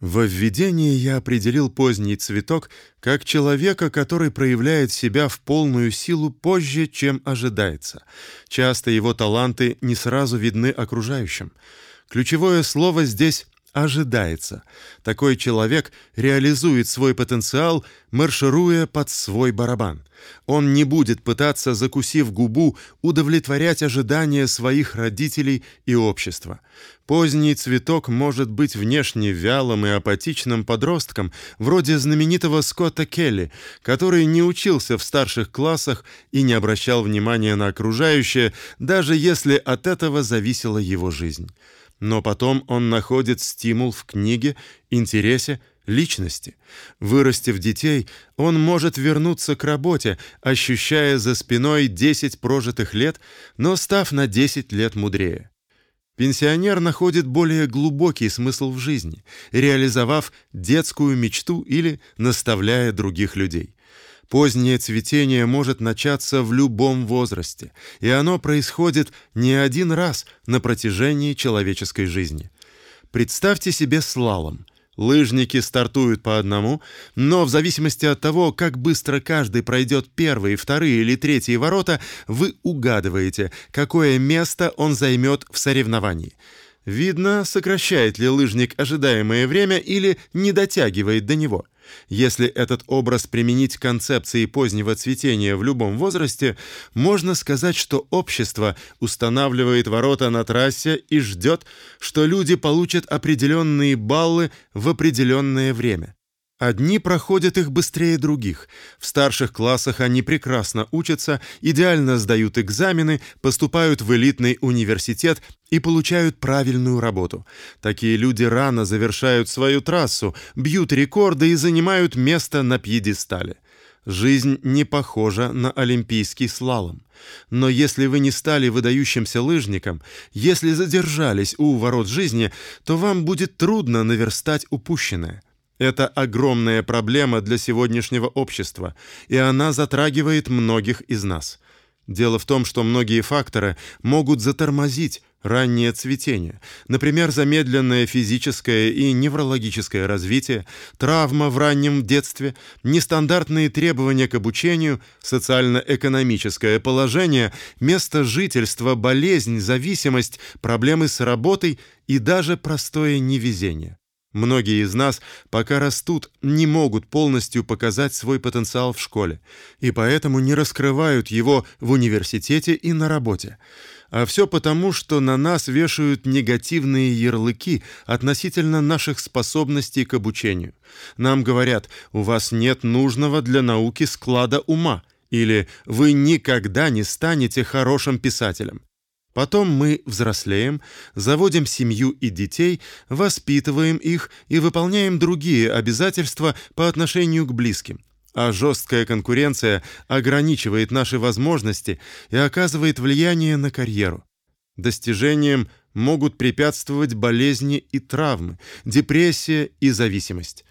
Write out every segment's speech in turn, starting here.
Во введении я определил поздний цветок как человека, который проявляет себя в полную силу позже, чем ожидается. Часто его таланты не сразу видны окружающим. Ключевое слово здесь ожидается. Такой человек реализует свой потенциал, маршируя под свой барабан. Он не будет пытаться, закусив губу, удовлетворять ожидания своих родителей и общества. Поздний цветок может быть внешне вялым и апатичным подростком, вроде знаменитого Скотта Келли, который не учился в старших классах и не обращал внимания на окружающее, даже если от этого зависела его жизнь но потом он находит стимул в книге, интересе, личности. Вырастив детей, он может вернуться к работе, ощущая за спиной 10 прожитых лет, но став на 10 лет мудрее. Пенсионер находит более глубокий смысл в жизни, реализовав детскую мечту или наставляя других людей. Позднее цветение может начаться в любом возрасте, и оно происходит не один раз на протяжении человеческой жизни. Представьте себе слалом. Лыжники стартуют по одному, но в зависимости от того, как быстро каждый пройдет первые, вторые или третьи ворота, вы угадываете, какое место он займет в соревновании. Видно, сокращает ли лыжник ожидаемое время или не дотягивает до него. Если этот образ применить к концепции позднего цветения в любом возрасте, можно сказать, что общество устанавливает ворота на трассе и ждет, что люди получат определенные баллы в определенное время. Одни проходят их быстрее других. В старших классах они прекрасно учатся, идеально сдают экзамены, поступают в элитный университет и получают правильную работу. Такие люди рано завершают свою трассу, бьют рекорды и занимают место на пьедестале. Жизнь не похожа на олимпийский слалом. Но если вы не стали выдающимся лыжником, если задержались у ворот жизни, то вам будет трудно наверстать упущенное. Это огромная проблема для сегодняшнего общества, и она затрагивает многих из нас. Дело в том, что многие факторы могут затормозить раннее цветение. Например, замедленное физическое и неврологическое развитие, травма в раннем детстве, нестандартные требования к обучению, социально-экономическое положение, место жительства, болезнь, зависимость, проблемы с работой и даже простое невезение. Многие из нас, пока растут, не могут полностью показать свой потенциал в школе, и поэтому не раскрывают его в университете и на работе. А все потому, что на нас вешают негативные ярлыки относительно наших способностей к обучению. Нам говорят: "У вас нет нужного для науки склада ума" или "Вы никогда не станете хорошим писателем". Потом мы взрослеем, заводим семью и детей, воспитываем их и выполняем другие обязательства по отношению к близким. А жесткая конкуренция ограничивает наши возможности и оказывает влияние на карьеру. Достижениям могут препятствовать болезни и травмы, депрессия и зависимость.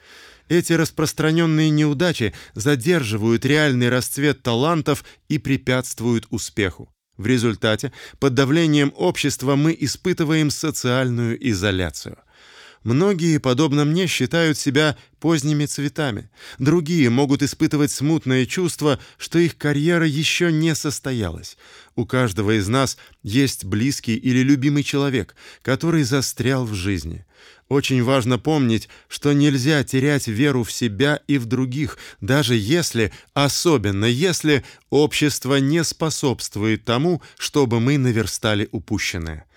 Эти распространенные неудачи задерживают реальный расцвет талантов и препятствуют успеху. В результате, под давлением общества мы испытываем социальную изоляцию. Многие, подобно мне, считают себя поздними цветами. Другие могут испытывать смутное чувство, что их карьера еще не состоялась. У каждого из нас есть близкий или любимый человек, который застрял в жизни. Очень важно помнить, что нельзя терять веру в себя и в других, даже если, особенно если общество не способствует тому, чтобы мы наверстали упущенное.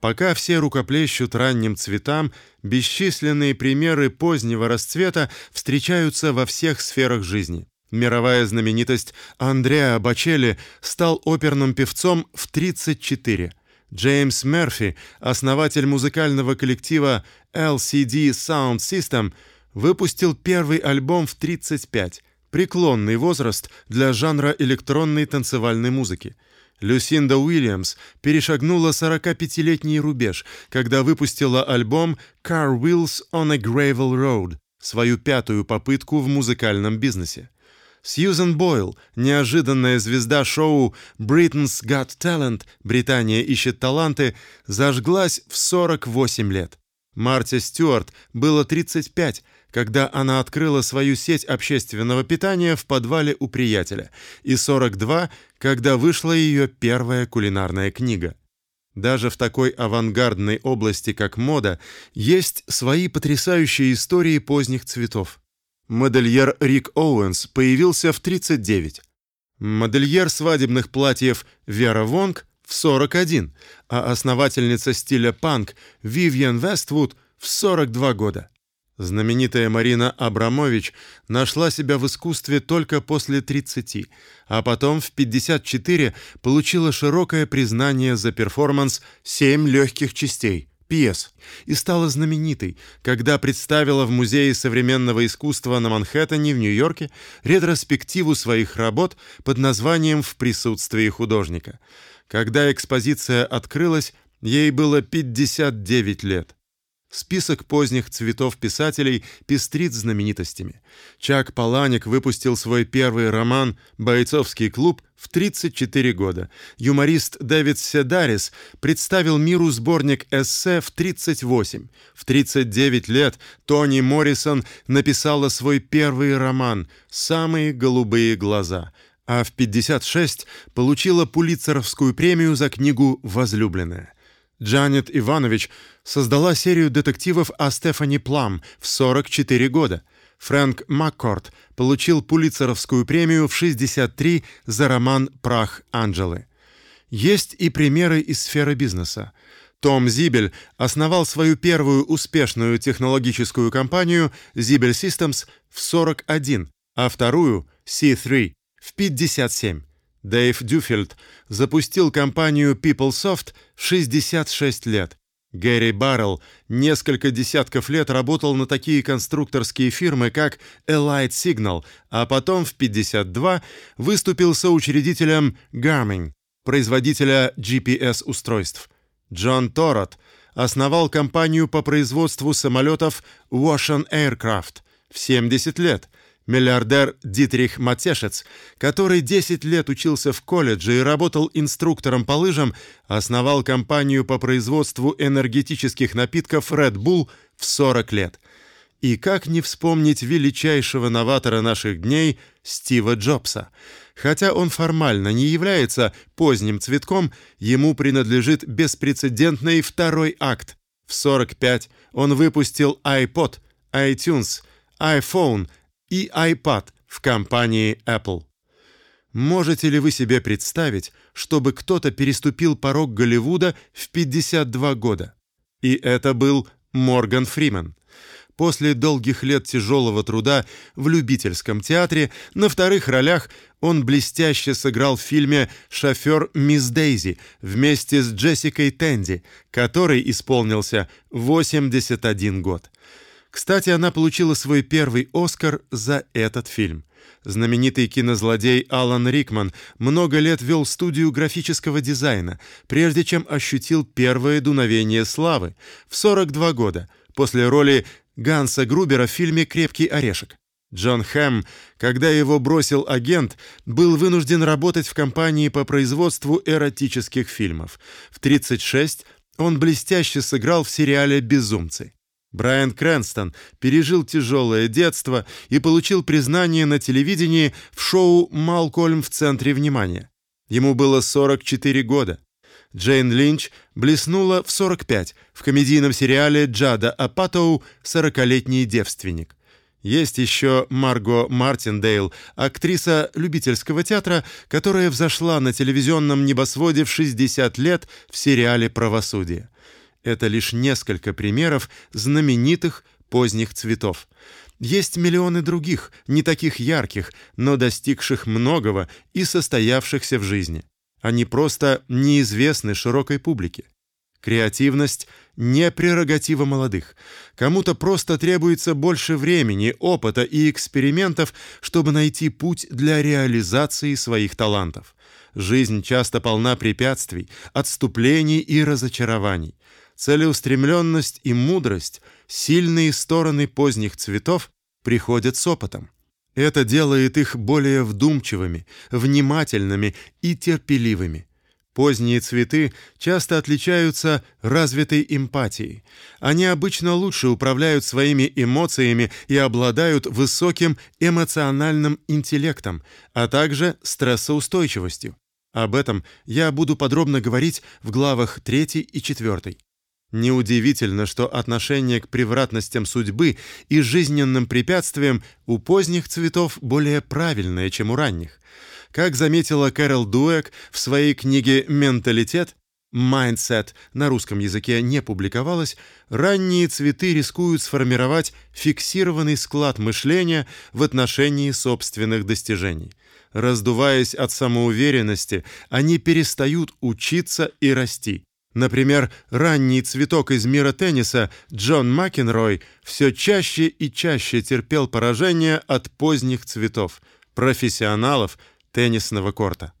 Пока все рукоплещут ранним цветам, бесчисленные примеры позднего расцвета встречаются во всех сферах жизни. Мировая знаменитость Андреа Бачелли стал оперным певцом в 34. Джеймс Мерфи, основатель музыкального коллектива LCD Sound System, выпустил первый альбом в 35. Преклонный возраст для жанра электронной танцевальной музыки. Люсинда Уильямс перешагнула 45-летний рубеж, когда выпустила альбом Car Wheels on a Gravel Road, свою пятую попытку в музыкальном бизнесе. Сьюзен Бойл, неожиданная звезда шоу Britain's Got Talent, Британия ищет таланты, зажглась в 48 лет. Марте Стюарт было 35, когда она открыла свою сеть общественного питания в подвале у приятеля, и 42, когда вышла ее первая кулинарная книга. Даже в такой авангардной области, как мода, есть свои потрясающие истории поздних цветов. Модельер Рик Оуэнс появился в 39. Модельер свадебных платьев Вера Вонг в 41, а основательница стиля панк Вивьен Вествуд в 42 года. Знаменитая Марина Абрамович нашла себя в искусстве только после 30, а потом в 54 получила широкое признание за перформанс «Семь легких частей» пьес и стала знаменитой, когда представила в Музее современного искусства на Манхэттене в Нью-Йорке ретроспективу своих работ под названием «В присутствии художника». Когда экспозиция открылась, ей было 59 лет. Список поздних цветов писателей пестрит знаменитостями. Чак Паланик выпустил свой первый роман «Бойцовский клуб» в 34 года. Юморист Дэвид Седарис представил миру сборник эссе в 38. В 39 лет Тони Моррисон написала свой первый роман «Самые голубые глаза», а в 56 получила Пулитцеровскую премию за книгу «Возлюбленная». Джанет Иванович создала серию детективов о Стефани Плам в 44 года. Фрэнк Маккорд получил Пулитцеровскую премию в 63 за роман Прах Анджелы. Есть и примеры из сферы бизнеса. Том Зибель основал свою первую успешную технологическую компанию Zibel Systems в 41, а вторую C3 в 57. Дэйв Дюфельд запустил компанию PeopleSoft в 66 лет. Гэри Баррелл несколько десятков лет работал на такие конструкторские фирмы, как Elite Signal, а потом в 52 выступил соучредителем Garmin, производителя GPS-устройств. Джон Торот основал компанию по производству самолетов Ocean Aircraft в 70 лет – Миллиардер Дитрих Матешец, который 10 лет учился в колледже и работал инструктором по лыжам, основал компанию по производству энергетических напитков Red Bull в 40 лет. И как не вспомнить величайшего новатора наших дней Стива Джобса. Хотя он формально не является поздним цветком, ему принадлежит беспрецедентный второй акт. В 45 он выпустил iPod, iTunes, iPhone и iPad в компании Apple. Можете ли вы себе представить, чтобы кто-то переступил порог Голливуда в 52 года? И это был Морган Фримен. После долгих лет тяжелого труда в любительском театре на вторых ролях он блестяще сыграл в фильме «Шофер Мисс Дейзи» вместе с Джессикой Тенди, который исполнился 81 год. Кстати, она получила свой первый Оскар за этот фильм. Знаменитый кинозлодей Алан Рикман много лет вел студию графического дизайна, прежде чем ощутил первое дуновение славы в 42 года после роли Ганса Грубера в фильме Крепкий орешек. Джон Хэм, когда его бросил агент, был вынужден работать в компании по производству эротических фильмов. В 36 он блестяще сыграл в сериале Безумцы. Брайан Крэнстон пережил тяжелое детство и получил признание на телевидении в шоу «Малкольм в центре внимания». Ему было 44 года. Джейн Линч блеснула в 45 в комедийном сериале Джада Апатоу «Сорокалетний девственник». Есть еще Марго Мартиндейл, актриса любительского театра, которая взошла на телевизионном небосводе в 60 лет в сериале «Правосудие». Это лишь несколько примеров знаменитых поздних цветов. Есть миллионы других, не таких ярких, но достигших многого и состоявшихся в жизни. Они просто неизвестны широкой публике. Креативность не прерогатива молодых. Кому-то просто требуется больше времени, опыта и экспериментов, чтобы найти путь для реализации своих талантов. Жизнь часто полна препятствий, отступлений и разочарований целеустремленность и мудрость, сильные стороны поздних цветов приходят с опытом. Это делает их более вдумчивыми, внимательными и терпеливыми. Поздние цветы часто отличаются развитой эмпатией. Они обычно лучше управляют своими эмоциями и обладают высоким эмоциональным интеллектом, а также стрессоустойчивостью. Об этом я буду подробно говорить в главах 3 и 4. Неудивительно, что отношение к превратностям судьбы и жизненным препятствиям у поздних цветов более правильное, чем у ранних. Как заметила Кэрол Дуэк в своей книге «Менталитет», Mindset на русском языке не публиковалось, ранние цветы рискуют сформировать фиксированный склад мышления в отношении собственных достижений. Раздуваясь от самоуверенности, они перестают учиться и расти. Например, ранний цветок из мира тенниса Джон Макенрой все чаще и чаще терпел поражение от поздних цветов профессионалов теннисного корта.